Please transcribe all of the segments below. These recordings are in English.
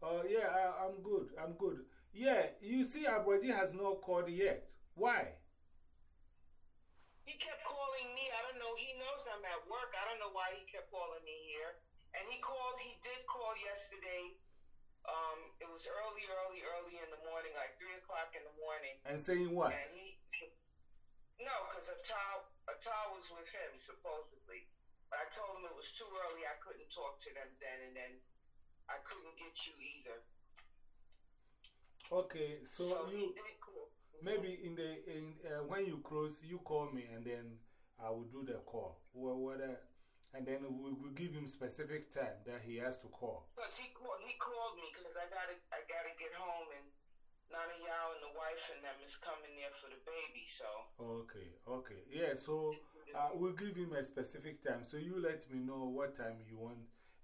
Oh, yeah, I, I'm good. I'm good. Yeah, you see, Abroji has not called yet. Why? He kept calling me. I don't know. He knows I'm at work. I don't know why he kept calling me here. And he called, he did call yesterday. Um, it was early, early, early in the morning, like 3 o'clock in the morning. And saying what? And he, no, because Atal, Atal was with him, supposedly. But I told him it was too early. I couldn't talk to them then, and then I couldn't get you either. Okay, so, So you he did call. maybe in the in, uh, when you close, you call me and then I will do the call. Wh- Whether, and then we will give him specific time that he has to call. Because he, he called me because I gotta, I gotta get home and Nana Yao and the wife and them is coming there for the baby, so. Okay, okay. Yeah, so uh, we'll give him a specific time. So you let me know what time you want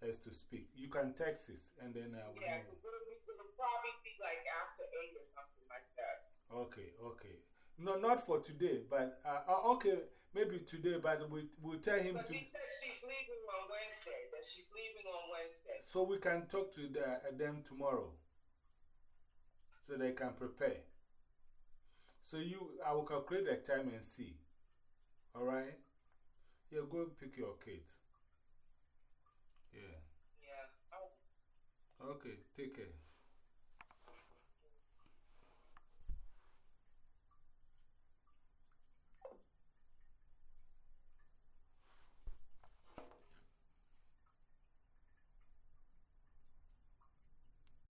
us to speak. You can text us and then I will Yeah, it'll, be, it'll probably be like after 8 or something like that. Okay, okay. No, not for today, but uh, uh, okay, maybe today, but we, we'll tell him Because to. he said she's leaving on Wednesday, that she's leaving on Wednesday. So we can talk to the, uh, them tomorrow so they can prepare. So you, I will calculate the time and see. All right? Yeah, go pick your kids. Yeah. Yeah. Oh. Okay, take care.